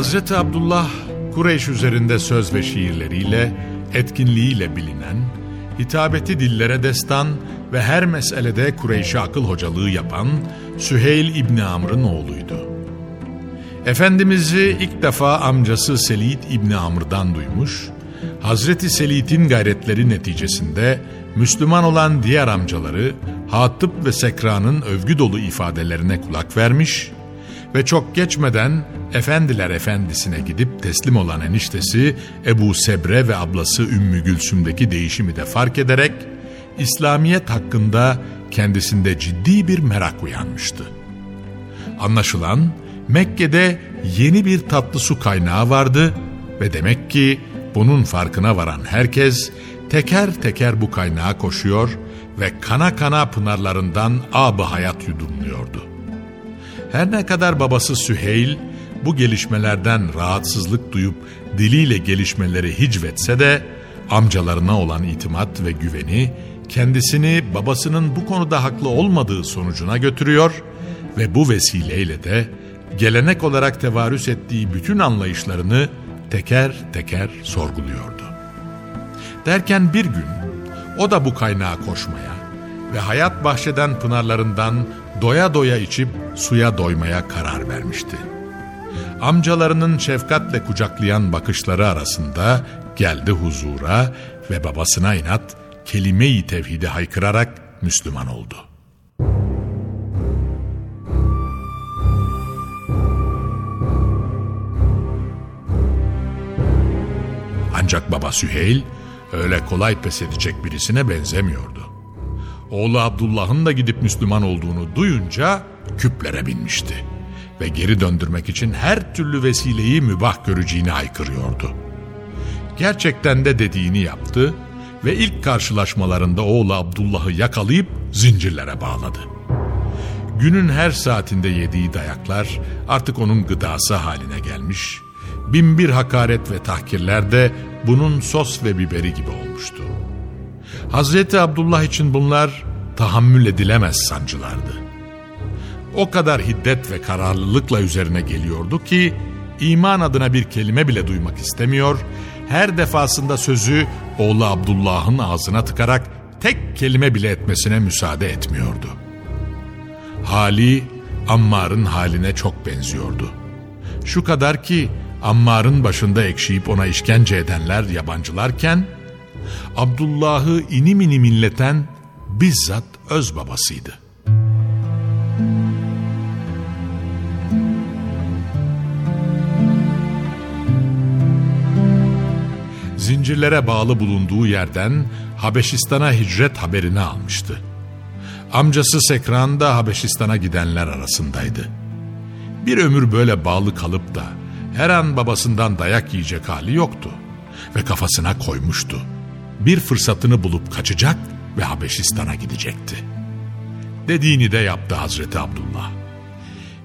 Hazreti Abdullah Kureyş üzerinde söz ve şiirleriyle, etkinliğiyle bilinen, hitabeti dillere destan ve her meselede Kureyş'e akıl hocalığı yapan Süheyl İbni Amr'ın oğluydu. Efendimiz'i ilk defa amcası Selid İbni Amr'dan duymuş, Hazreti Selid'in gayretleri neticesinde Müslüman olan diğer amcaları Hatip ve Sekra'nın övgü dolu ifadelerine kulak vermiş ve çok geçmeden Efendiler Efendisi'ne gidip teslim olan eniştesi Ebu Sebre ve ablası Ümmü Gülsüm'deki değişimi de fark ederek İslamiyet hakkında kendisinde ciddi bir merak uyanmıştı. Anlaşılan Mekke'de yeni bir tatlı su kaynağı vardı ve demek ki bunun farkına varan herkes teker teker bu kaynağa koşuyor ve kana kana pınarlarından ab hayat yudumluyordu. Her ne kadar babası Süheyl bu gelişmelerden rahatsızlık duyup diliyle gelişmeleri hicvetse de amcalarına olan itimat ve güveni kendisini babasının bu konuda haklı olmadığı sonucuna götürüyor ve bu vesileyle de gelenek olarak tevarüs ettiği bütün anlayışlarını teker teker sorguluyordu. Derken bir gün o da bu kaynağa koşmaya ve hayat bahçeden pınarlarından doya doya içip suya doymaya karar vermişti. Amcalarının şefkatle kucaklayan bakışları arasında geldi huzura ve babasına inat kelime-i tevhidi haykırarak Müslüman oldu. Ancak baba Süheyl öyle kolay pes edecek birisine benzemiyordu. Oğlu Abdullah'ın da gidip Müslüman olduğunu duyunca küplere binmişti ve geri döndürmek için her türlü vesileyi mübah göreceğini haykırıyordu. Gerçekten de dediğini yaptı ve ilk karşılaşmalarında oğlu Abdullah'ı yakalayıp zincirlere bağladı. Günün her saatinde yediği dayaklar artık onun gıdası haline gelmiş, binbir hakaret ve tahkirler de bunun sos ve biberi gibi olmuştu. Hazreti Abdullah için bunlar tahammül edilemez sancılardı. O kadar hiddet ve kararlılıkla üzerine geliyordu ki iman adına bir kelime bile duymak istemiyor, her defasında sözü oğlu Abdullah'ın ağzına tıkarak tek kelime bile etmesine müsaade etmiyordu. Hali Ammar'ın haline çok benziyordu. Şu kadar ki Ammar'ın başında ekşiyip ona işkence edenler yabancılarken Abdullah'ı inim inim inleten bizzat öz babasıydı. Zincirlere bağlı bulunduğu yerden Habeşistan'a hicret haberini almıştı. Amcası Sekran da Habeşistan'a gidenler arasındaydı. Bir ömür böyle bağlı kalıp da her an babasından dayak yiyecek hali yoktu ve kafasına koymuştu. Bir fırsatını bulup kaçacak ve Habeşistan'a gidecekti. Dediğini de yaptı Hazreti Abdullah.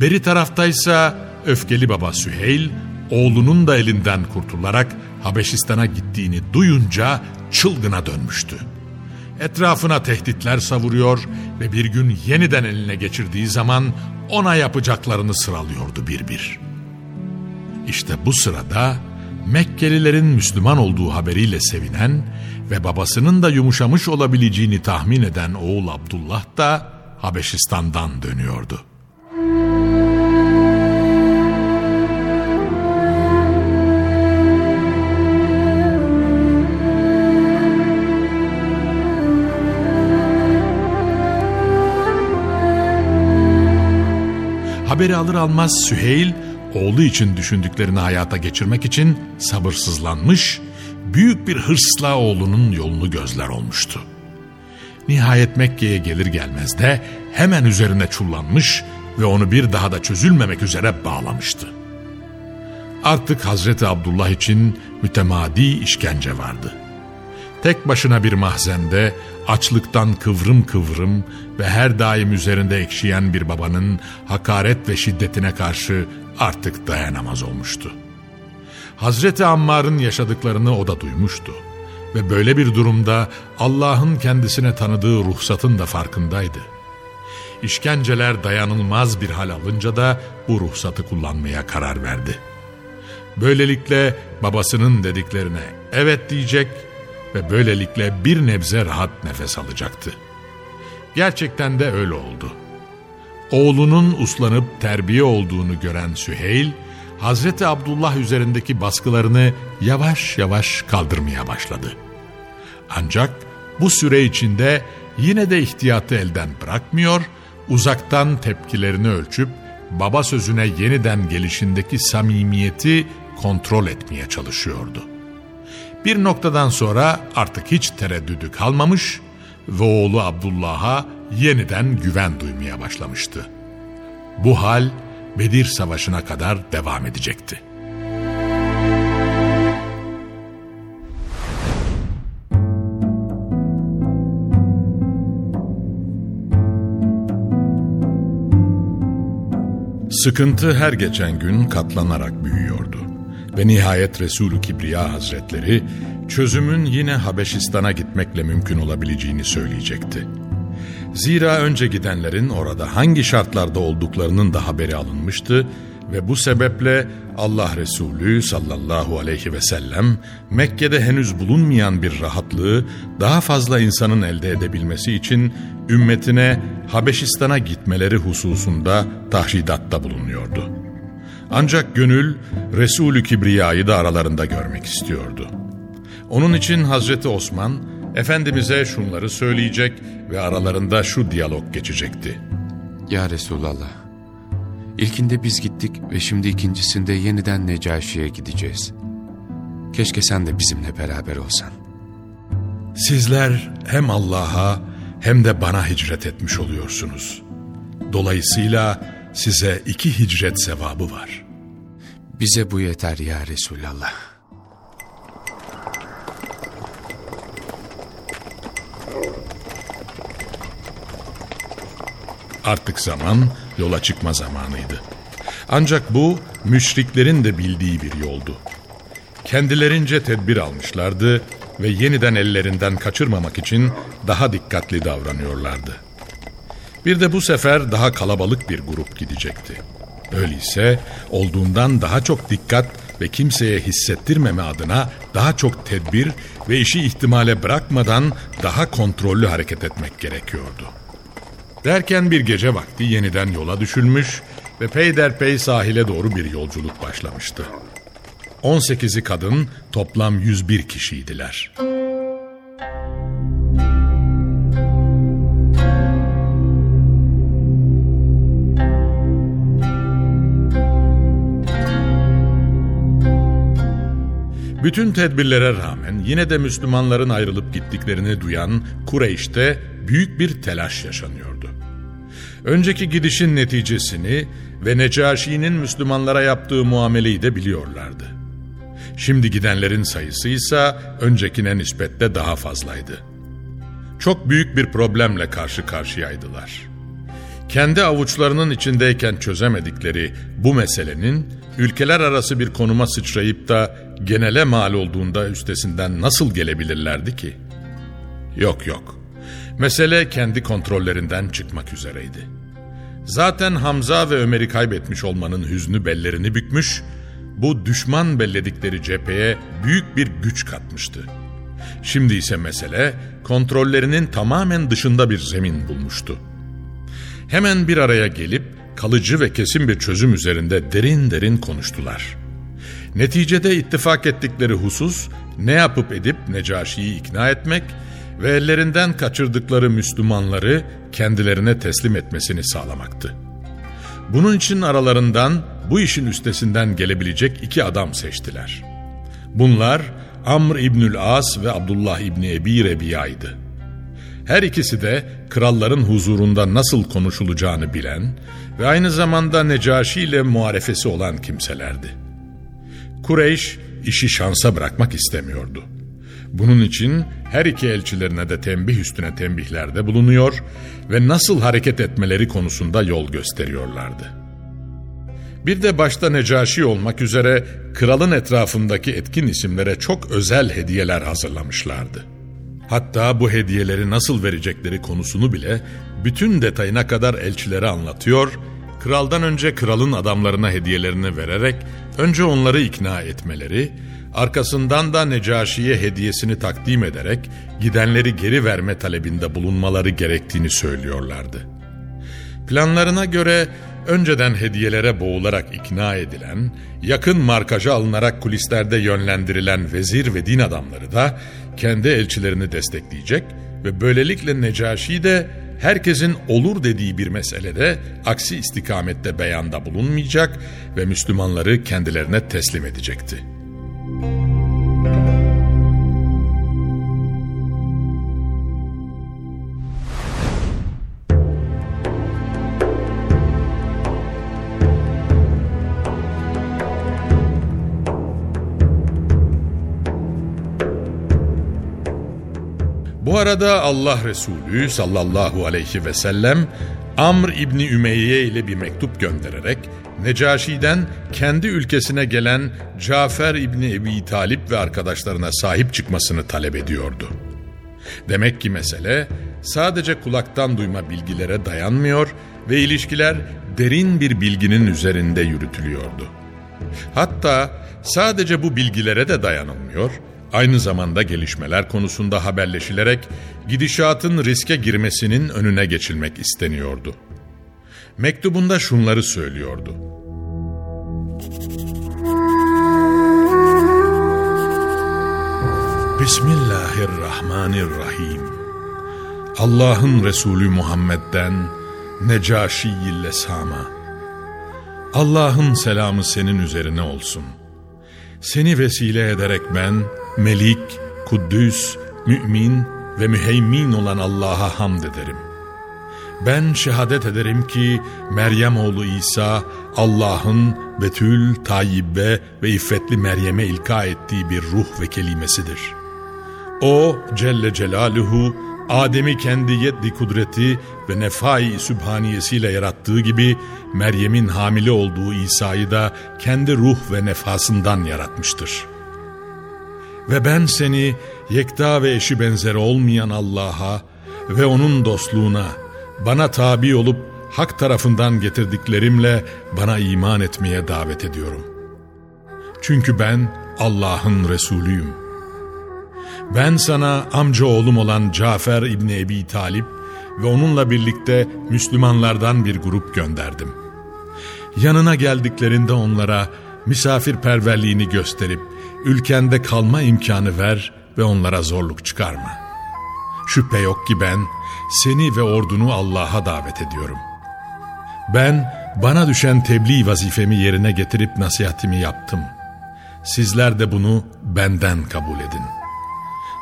Beri taraftaysa öfkeli baba Süheyl, oğlunun da elinden kurtularak Habeşistan'a gittiğini duyunca çılgına dönmüştü. Etrafına tehditler savuruyor ve bir gün yeniden eline geçirdiği zaman ona yapacaklarını sıralıyordu bir bir. İşte bu sırada Mekkelilerin Müslüman olduğu haberiyle sevinen ve babasının da yumuşamış olabileceğini tahmin eden oğul Abdullah da Habeşistan'dan dönüyordu. Haberi alır almaz Süheyl, oğlu için düşündüklerini hayata geçirmek için sabırsızlanmış, büyük bir hırsla oğlunun yolunu gözler olmuştu. Nihayet Mekke'ye gelir gelmez de hemen üzerine çullanmış ve onu bir daha da çözülmemek üzere bağlamıştı. Artık Hazreti Abdullah için mütemadi işkence vardı. Tek başına bir mahzende açlıktan kıvrım kıvrım ve her daim üzerinde ekşiyen bir babanın hakaret ve şiddetine karşı artık dayanamaz olmuştu. Hazreti Ammar'ın yaşadıklarını o da duymuştu ve böyle bir durumda Allah'ın kendisine tanıdığı ruhsatın da farkındaydı. İşkenceler dayanılmaz bir hal alınca da bu ruhsatı kullanmaya karar verdi. Böylelikle babasının dediklerine evet diyecek ve böylelikle bir nebze rahat nefes alacaktı. Gerçekten de öyle oldu. Oğlunun uslanıp terbiye olduğunu gören Süheyl, Hazreti Abdullah üzerindeki baskılarını yavaş yavaş kaldırmaya başladı. Ancak bu süre içinde yine de ihtiyatı elden bırakmıyor, uzaktan tepkilerini ölçüp baba sözüne yeniden gelişindeki samimiyeti kontrol etmeye çalışıyordu. Bir noktadan sonra artık hiç tereddüdü kalmamış ve oğlu Abdullah'a yeniden güven duymaya başlamıştı. Bu hal Bedir Savaşı'na kadar devam edecekti. Sıkıntı her geçen gün katlanarak büyüyordu. Ve nihayet Resulü Kibriya Hazretleri çözümün yine Habeşistan'a gitmekle mümkün olabileceğini söyleyecekti. Zira önce gidenlerin orada hangi şartlarda olduklarının da haberi alınmıştı ve bu sebeple Allah Resulü sallallahu aleyhi ve sellem Mekke'de henüz bulunmayan bir rahatlığı daha fazla insanın elde edebilmesi için ümmetine Habeşistan'a gitmeleri hususunda tahridatta bulunuyordu. Ancak gönül Resulü Kibriya'yı da aralarında görmek istiyordu. Onun için Hazreti Osman Efendimiz'e şunları söyleyecek ve aralarında şu diyalog geçecekti. Ya Resulallah, ilkinde biz gittik ve şimdi ikincisinde yeniden Necaşi'ye gideceğiz. Keşke sen de bizimle beraber olsan. Sizler hem Allah'a hem de bana hicret etmiş oluyorsunuz. Dolayısıyla size iki hicret sevabı var. Bize bu yeter ya Resulallah. Artık zaman yola çıkma zamanıydı. Ancak bu müşriklerin de bildiği bir yoldu. Kendilerince tedbir almışlardı ve yeniden ellerinden kaçırmamak için daha dikkatli davranıyorlardı. Bir de bu sefer daha kalabalık bir grup gidecekti. Öyleyse olduğundan daha çok dikkat ve kimseye hissettirmeme adına daha çok tedbir ve işi ihtimale bırakmadan daha kontrollü hareket etmek gerekiyordu. Derken bir gece vakti yeniden yola düşülmüş ve peyderpey sahile doğru bir yolculuk başlamıştı. 18'i kadın toplam 101 kişiydiler. Bütün tedbirlere rağmen yine de Müslümanların ayrılıp gittiklerini duyan Kureyş'te büyük bir telaş yaşanıyordu. Önceki gidişin neticesini ve Necaşi'nin Müslümanlara yaptığı muameleyi de biliyorlardı. Şimdi gidenlerin sayısı ise öncekine nispetle daha fazlaydı. Çok büyük bir problemle karşı karşıyaydılar. Kendi avuçlarının içindeyken çözemedikleri bu meselenin ülkeler arası bir konuma sıçrayıp da genele mal olduğunda üstesinden nasıl gelebilirlerdi ki? Yok yok. Mesele kendi kontrollerinden çıkmak üzereydi. Zaten Hamza ve Ömer'i kaybetmiş olmanın hüznü bellerini bükmüş, bu düşman belledikleri cepheye büyük bir güç katmıştı. Şimdi ise mesele kontrollerinin tamamen dışında bir zemin bulmuştu. Hemen bir araya gelip kalıcı ve kesin bir çözüm üzerinde derin derin konuştular. Neticede ittifak ettikleri husus ne yapıp edip Necaşi'yi ikna etmek ve ellerinden kaçırdıkları Müslümanları kendilerine teslim etmesini sağlamaktı. Bunun için aralarından bu işin üstesinden gelebilecek iki adam seçtiler. Bunlar Amr İbnül As ve Abdullah İbni Ebi Rebiya'ydı. Her ikisi de kralların huzurunda nasıl konuşulacağını bilen ve aynı zamanda Necaşi ile muharefesi olan kimselerdi. Kureyş işi şansa bırakmak istemiyordu. Bunun için her iki elçilerine de tembih üstüne tembihlerde bulunuyor ve nasıl hareket etmeleri konusunda yol gösteriyorlardı. Bir de başta Necaşi olmak üzere kralın etrafındaki etkin isimlere çok özel hediyeler hazırlamışlardı. Hatta bu hediyeleri nasıl verecekleri konusunu bile bütün detayına kadar elçilere anlatıyor, kraldan önce kralın adamlarına hediyelerini vererek önce onları ikna etmeleri, arkasından da Necaşi'ye hediyesini takdim ederek gidenleri geri verme talebinde bulunmaları gerektiğini söylüyorlardı. Planlarına göre önceden hediyelere boğularak ikna edilen, yakın markaja alınarak kulislerde yönlendirilen vezir ve din adamları da kendi elçilerini destekleyecek ve böylelikle Necaşi de herkesin olur dediği bir meselede aksi istikamette beyanda bulunmayacak ve Müslümanları kendilerine teslim edecekti.'' Arada Allah Resulü sallallahu aleyhi ve sellem Amr İbni Ümeyye ile bir mektup göndererek Necaşi'den kendi ülkesine gelen Cafer İbni Ebi Talip ve arkadaşlarına sahip çıkmasını talep ediyordu. Demek ki mesele sadece kulaktan duyma bilgilere dayanmıyor ve ilişkiler derin bir bilginin üzerinde yürütülüyordu. Hatta sadece bu bilgilere de dayanılmıyor, aynı zamanda gelişmeler konusunda haberleşilerek gidişatın riske girmesinin önüne geçilmek isteniyordu. Mektubunda şunları söylüyordu. Bismillahirrahmanirrahim. Allah'ın Resulü Muhammed'den Necaşi Lesama. Allah'ın selamı senin üzerine olsun. Seni vesile ederek ben Melik, Kuddüs, Mümin ve Müheymin olan Allah'a hamd ederim. Ben şehadet ederim ki Meryem oğlu İsa Allah'ın Betül, Tayyibbe ve İffetli Meryem'e ilka ettiği bir ruh ve kelimesidir. O Celle Celaluhu Adem'i kendi yeddi kudreti ve nefai sübhaniyesiyle yarattığı gibi Meryem'in hamile olduğu İsa'yı da kendi ruh ve nefasından yaratmıştır. Ve ben seni yekta ve eşi benzeri olmayan Allah'a ve onun dostluğuna bana tabi olup hak tarafından getirdiklerimle bana iman etmeye davet ediyorum. Çünkü ben Allah'ın Resulüyüm. Ben sana amca oğlum olan Cafer İbni Ebi Talip ve onunla birlikte Müslümanlardan bir grup gönderdim. Yanına geldiklerinde onlara misafirperverliğini gösterip ülkende kalma imkanı ver ve onlara zorluk çıkarma. Şüphe yok ki ben seni ve ordunu Allah'a davet ediyorum. Ben bana düşen tebliğ vazifemi yerine getirip nasihatimi yaptım. Sizler de bunu benden kabul edin.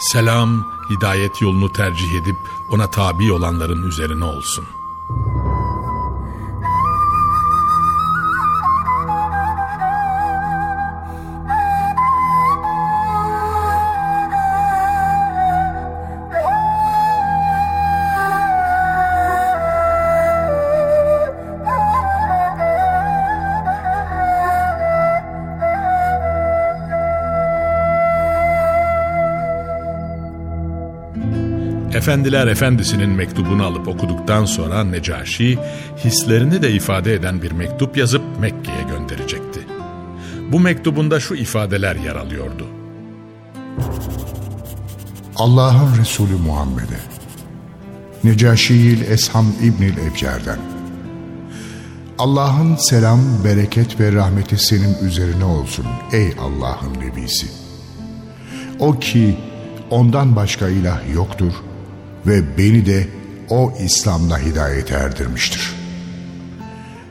Selam, hidayet yolunu tercih edip ona tabi olanların üzerine olsun.'' Efendiler Efendisi'nin mektubunu alıp okuduktan sonra Necaşi hislerini de ifade eden bir mektup yazıp Mekke'ye gönderecekti. Bu mektubunda şu ifadeler yer alıyordu. Allah'ın Resulü Muhammed'e Necaşi'il Esham İbnil Ebcer'den Allah'ın selam, bereket ve rahmeti senin üzerine olsun ey Allah'ın Nebisi. O ki ondan başka ilah yoktur ve beni de o İslam'la hidayet erdirmiştir.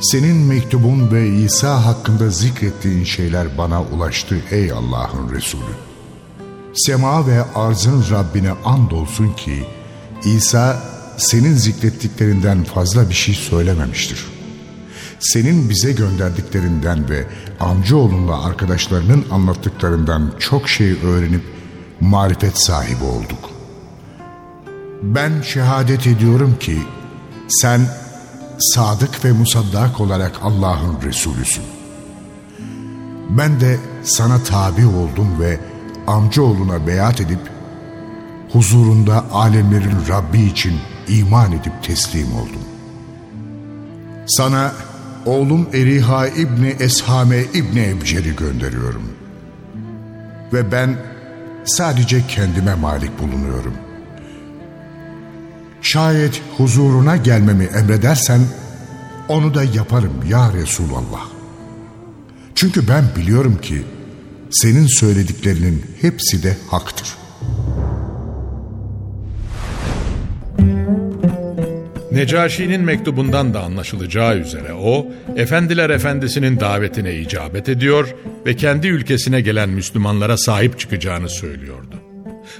Senin mektubun ve İsa hakkında zikrettiğin şeyler bana ulaştı ey Allah'ın Resulü. Sema ve arzın Rabbine andolsun ki İsa senin zikrettiklerinden fazla bir şey söylememiştir. Senin bize gönderdiklerinden ve amcaoğlunla arkadaşlarının anlattıklarından çok şey öğrenip marifet sahibi olduk. Ben şehadet ediyorum ki sen sadık ve musaddak olarak Allah'ın Resulüsün. Ben de sana tabi oldum ve amcaoğluna beyat edip huzurunda alemlerin Rabbi için iman edip teslim oldum. Sana oğlum Eriha İbni Eshame İbni Ebcer'i gönderiyorum. Ve ben sadece kendime malik bulunuyorum. Şayet huzuruna gelmemi emredersen onu da yaparım ya Resulallah. Çünkü ben biliyorum ki senin söylediklerinin hepsi de haktır. Necaşi'nin mektubundan da anlaşılacağı üzere o, Efendiler Efendisi'nin davetine icabet ediyor ve kendi ülkesine gelen Müslümanlara sahip çıkacağını söylüyordu.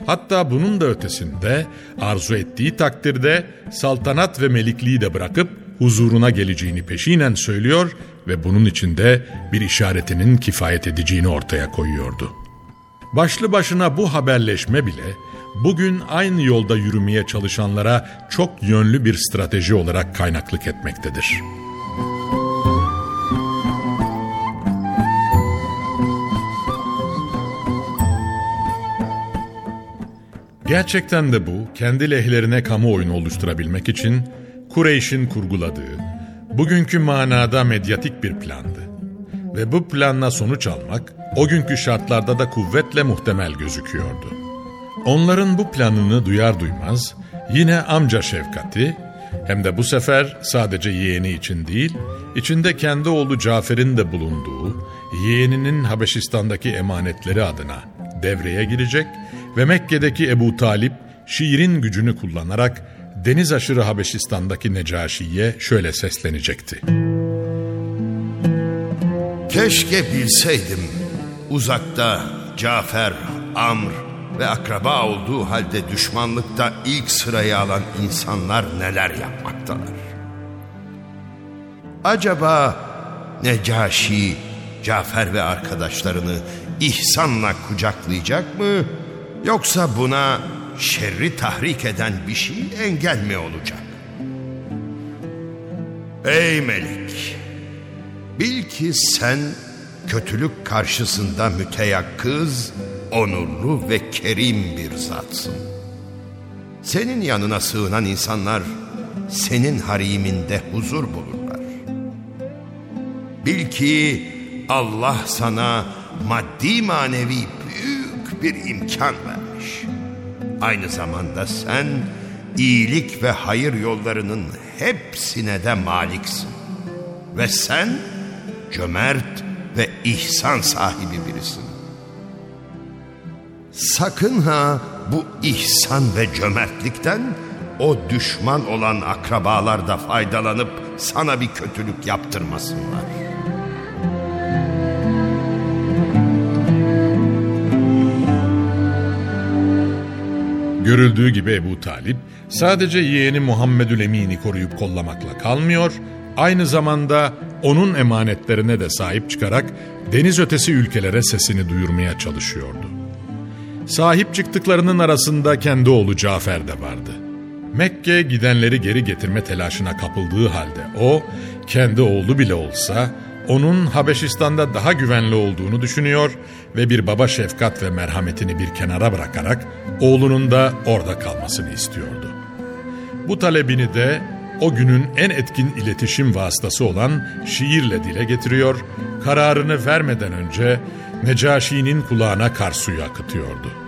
Hatta bunun da ötesinde arzu ettiği takdirde saltanat ve melikliği de bırakıp huzuruna geleceğini peşinen söylüyor ve bunun içinde bir işaretinin kifayet edeceğini ortaya koyuyordu. Başlı başına bu haberleşme bile bugün aynı yolda yürümeye çalışanlara çok yönlü bir strateji olarak kaynaklık etmektedir. Gerçekten de bu kendi lehlerine kamuoyunu oluşturabilmek için Kureyş'in kurguladığı, bugünkü manada medyatik bir plandı. Ve bu planla sonuç almak o günkü şartlarda da kuvvetle muhtemel gözüküyordu. Onların bu planını duyar duymaz yine amca şefkati hem de bu sefer sadece yeğeni için değil, içinde kendi oğlu Cafer'in de bulunduğu yeğeninin Habeşistan'daki emanetleri adına devreye girecek Mekke'deki Ebu Talip şiirin gücünü kullanarak deniz aşırı Habeşistan'daki Necaşi'ye şöyle seslenecekti. Keşke bilseydim uzakta Cafer, Amr ve akraba olduğu halde düşmanlıkta ilk sırayı alan insanlar neler yapmaktalar. Acaba Necaşi, Cafer ve arkadaşlarını ihsanla kucaklayacak mı? Yoksa buna şerri tahrik eden bir şey engel mi olacak? Ey Melik! Bil ki sen kötülük karşısında müteyakkız, onurlu ve kerim bir zatsın. Senin yanına sığınan insanlar senin hariminde huzur bulurlar. Bil ki Allah sana maddi manevi bir imkan vermiş. Aynı zamanda sen iyilik ve hayır yollarının hepsine de maliksin. Ve sen cömert ve ihsan sahibi birisin. Sakın ha bu ihsan ve cömertlikten o düşman olan akrabalar da faydalanıp sana bir kötülük yaptırmasınlar. Görüldüğü gibi Ebu Talip sadece yeğeni Muhammedül Emin'i koruyup kollamakla kalmıyor, aynı zamanda onun emanetlerine de sahip çıkarak deniz ötesi ülkelere sesini duyurmaya çalışıyordu. Sahip çıktıklarının arasında kendi oğlu Cafer de vardı. Mekke gidenleri geri getirme telaşına kapıldığı halde o, kendi oğlu bile olsa onun Habeşistan'da daha güvenli olduğunu düşünüyor ve bir baba şefkat ve merhametini bir kenara bırakarak oğlunun da orada kalmasını istiyordu. Bu talebini de o günün en etkin iletişim vasıtası olan şiirle dile getiriyor, kararını vermeden önce Necaşi'nin kulağına kar suyu akıtıyordu.